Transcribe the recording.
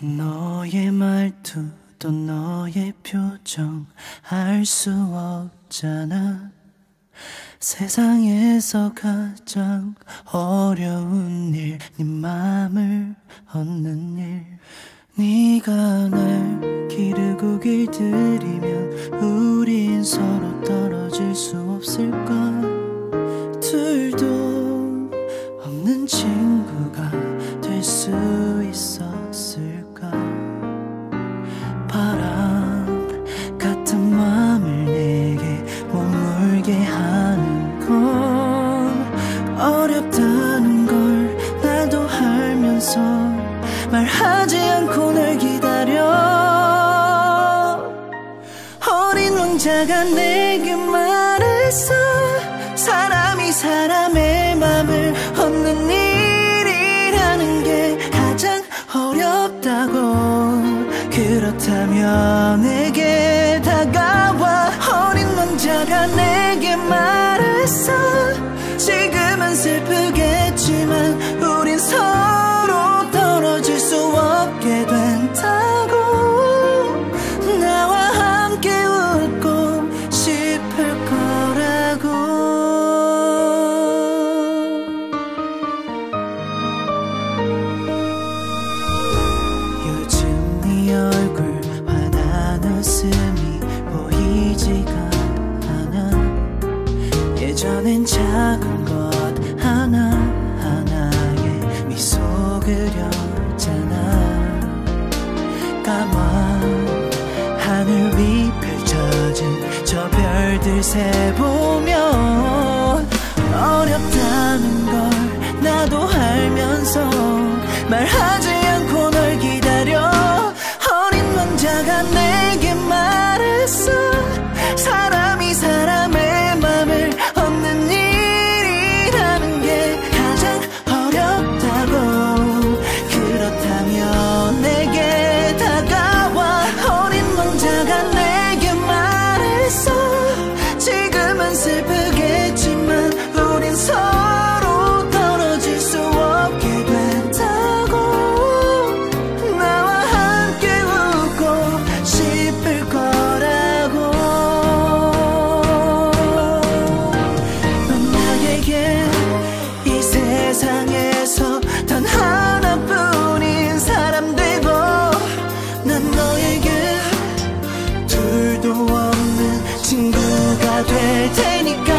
너의 말투 또 너의 표정 알 수 없잖아. 세상에서 가장 어려운 일 네 맘을 얻는 일. 네가 날 기르고 길들이면 우린 서로 떨어질 수 없을까 바람 같은 마음을 내게 머물게 하는 건 어렵다는 걸 나도 알면서 말하지 않고 널 기다려. 어린 왕자가 내게 말했어. 사람이 사람의 맘을 얻는 일 내게 다가와. 어린 왕자가 내게 말했어. 지금은 슬프겠지만 우린 서로 떨어질 수 없게 된다고. 나와 함께 웃고 싶을 거 예전엔 작은 것 하나하나에 미소 그렸잖아. 까만 하늘 위 펼쳐진 저 별들 세보면 어렵다는 걸 나도 알면서 말하지 않고 널 기다려. 어린 왕자가 내게 될 테니까